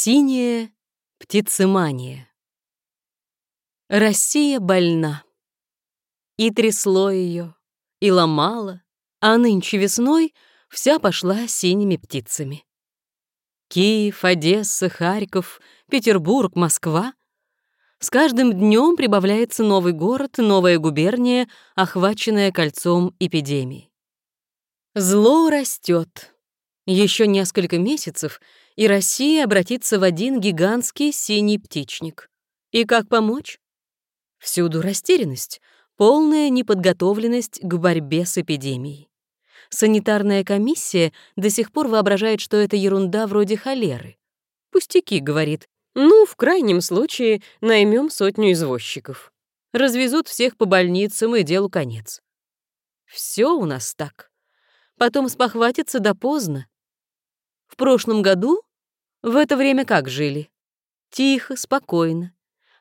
Синяя птицемания. Россия больна. И трясло ее, и ломало, а нынче весной вся пошла синими птицами. Киев, Одесса, Харьков, Петербург, Москва. С каждым днем прибавляется новый город, новая губерния, охваченная кольцом эпидемии. Зло растет. Еще несколько месяцев — и Россия обратится в один гигантский синий птичник. И как помочь? Всюду растерянность, полная неподготовленность к борьбе с эпидемией. Санитарная комиссия до сих пор воображает, что это ерунда вроде холеры. «Пустяки», — говорит. «Ну, в крайнем случае, наймем сотню извозчиков. Развезут всех по больницам, и делу конец». Все у нас так. Потом спохватится да поздно. В прошлом году в это время как жили? Тихо, спокойно.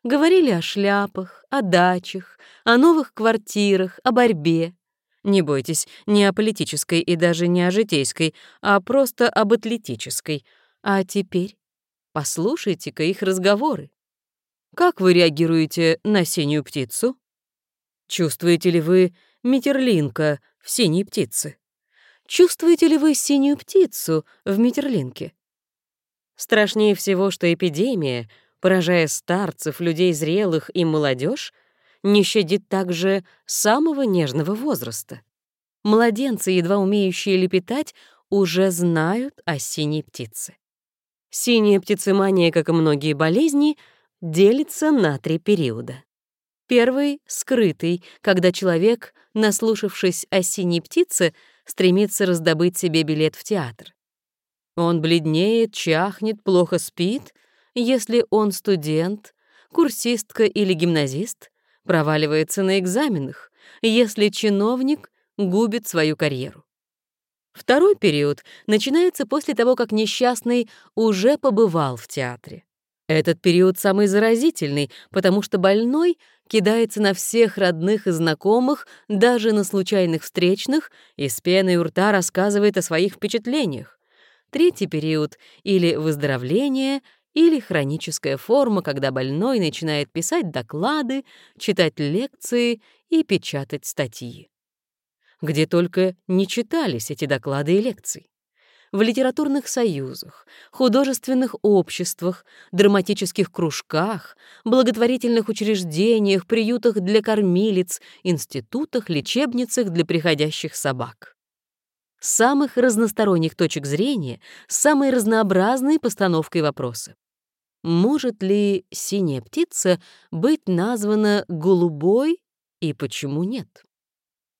Говорили о шляпах, о дачах, о новых квартирах, о борьбе. Не бойтесь, не о политической и даже не о житейской, а просто об атлетической. А теперь послушайте-ка их разговоры. Как вы реагируете на синюю птицу? Чувствуете ли вы метерлинка в синей птице? Чувствуете ли вы синюю птицу в метерлинке? Страшнее всего, что эпидемия, поражая старцев, людей зрелых и молодежь, не щадит также самого нежного возраста. Младенцы, едва умеющие лепетать, уже знают о синей птице. Синяя птицемания, как и многие болезни, делится на три периода. Первый — скрытый, когда человек, наслушавшись о синей птице, стремится раздобыть себе билет в театр. Он бледнеет, чахнет, плохо спит, если он студент, курсистка или гимназист, проваливается на экзаменах, если чиновник губит свою карьеру. Второй период начинается после того, как несчастный уже побывал в театре. Этот период самый заразительный, потому что больной кидается на всех родных и знакомых, даже на случайных встречных, и с пеной у рта рассказывает о своих впечатлениях. Третий период — или выздоровление, или хроническая форма, когда больной начинает писать доклады, читать лекции и печатать статьи. Где только не читались эти доклады и лекции. В литературных союзах, художественных обществах, драматических кружках, благотворительных учреждениях, приютах для кормилиц, институтах, лечебницах для приходящих собак самых разносторонних точек зрения, с самой разнообразной постановкой вопроса. Может ли синяя птица быть названа голубой и почему нет?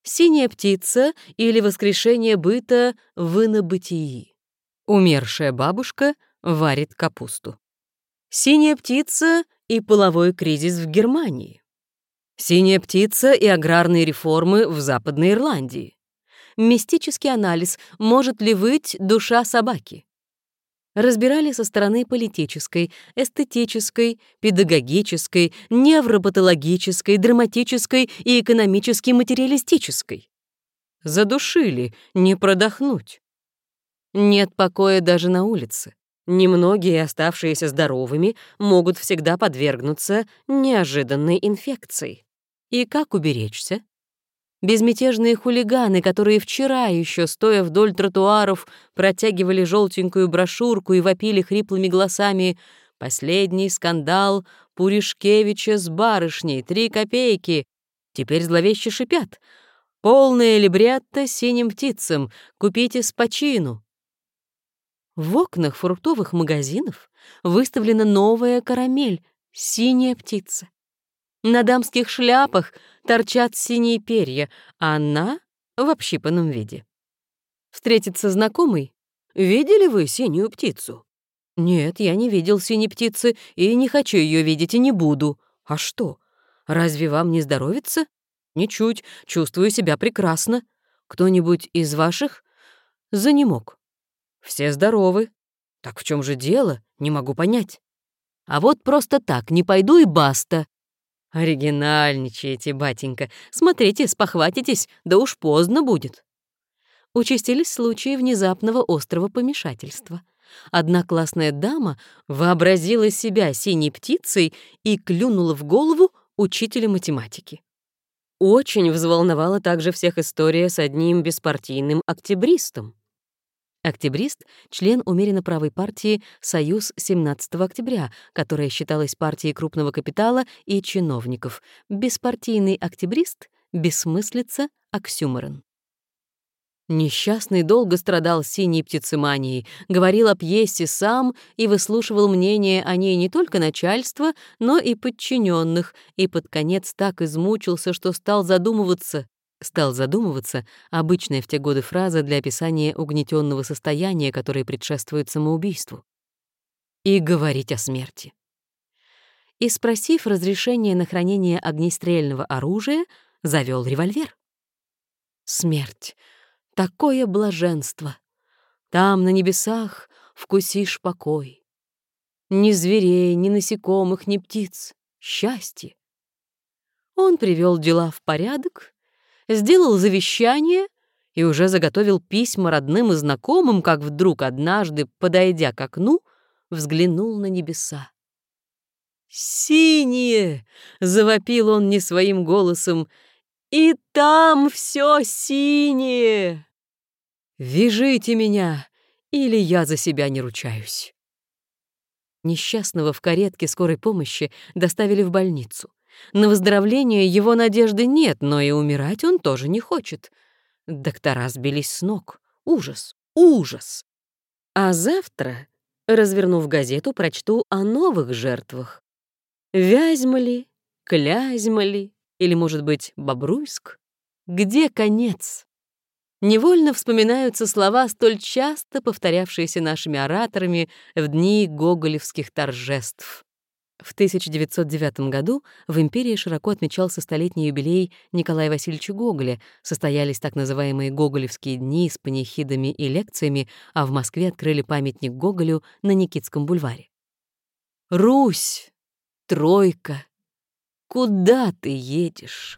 Синяя птица или воскрешение быта в инобытии. Умершая бабушка варит капусту. Синяя птица и половой кризис в Германии. Синяя птица и аграрные реформы в Западной Ирландии мистический анализ «Может ли выть душа собаки?» разбирали со стороны политической, эстетической, педагогической, невропатологической, драматической и экономически материалистической. Задушили, не продохнуть. Нет покоя даже на улице. Немногие, оставшиеся здоровыми, могут всегда подвергнуться неожиданной инфекции. И как уберечься? Безмятежные хулиганы, которые вчера еще, стоя вдоль тротуаров, протягивали желтенькую брошюрку и вопили хриплыми голосами «Последний скандал Пуришкевича с барышней, три копейки!» Теперь зловеще шипят «Полное либретто синим птицам, купите с почину!» В окнах фруктовых магазинов выставлена новая карамель «Синяя птица». На дамских шляпах торчат синие перья, а она в общипанном виде. Встретится знакомый. «Видели вы синюю птицу?» «Нет, я не видел синей птицы и не хочу ее видеть и не буду. А что? Разве вам не здоровится?» «Ничуть, чувствую себя прекрасно. Кто-нибудь из ваших?» «Занемог». «Все здоровы. Так в чем же дело? Не могу понять». «А вот просто так, не пойду и баста. «Оригинальничаете, батенька. Смотрите, спохватитесь, да уж поздно будет». Участились случаи внезапного острого помешательства. одна классная дама вообразила себя синей птицей и клюнула в голову учителя математики. Очень взволновала также всех история с одним беспартийным октябристом. Октябрист — член умеренно правой партии «Союз 17 октября», которая считалась партией крупного капитала и чиновников. Беспартийный октябрист — бессмыслица, оксюморон. Несчастный долго страдал синей птицеманией, говорил о пьесе сам и выслушивал мнение о ней не только начальства, но и подчиненных, и под конец так измучился, что стал задумываться. Стал задумываться — обычная в те годы фраза для описания угнетенного состояния, которое предшествует самоубийству. И говорить о смерти. И, спросив разрешения на хранение огнестрельного оружия, завел револьвер. Смерть такое блаженство. Там, на небесах, вкусишь покой. Ни зверей, ни насекомых, ни птиц. Счастье. Он привел дела в порядок, сделал завещание и уже заготовил письма родным и знакомым, как вдруг однажды, подойдя к окну, взглянул на небеса. «Синие!» — завопил он не своим голосом. «И там все синее!» «Вяжите меня, или я за себя не ручаюсь». Несчастного в каретке скорой помощи доставили в больницу. На выздоровление его надежды нет, но и умирать он тоже не хочет. Доктора сбились с ног. Ужас, ужас. А завтра, развернув газету, прочту о новых жертвах. Вязьма ли, Клязьма ли, или, может быть, Бобруйск? Где конец? Невольно вспоминаются слова, столь часто повторявшиеся нашими ораторами в дни гоголевских торжеств. В 1909 году в империи широко отмечался столетний юбилей Николая Васильевича Гоголя, состоялись так называемые Гоголевские дни с панихидами и лекциями, а в Москве открыли памятник Гоголю на Никитском бульваре. «Русь! Тройка! Куда ты едешь?»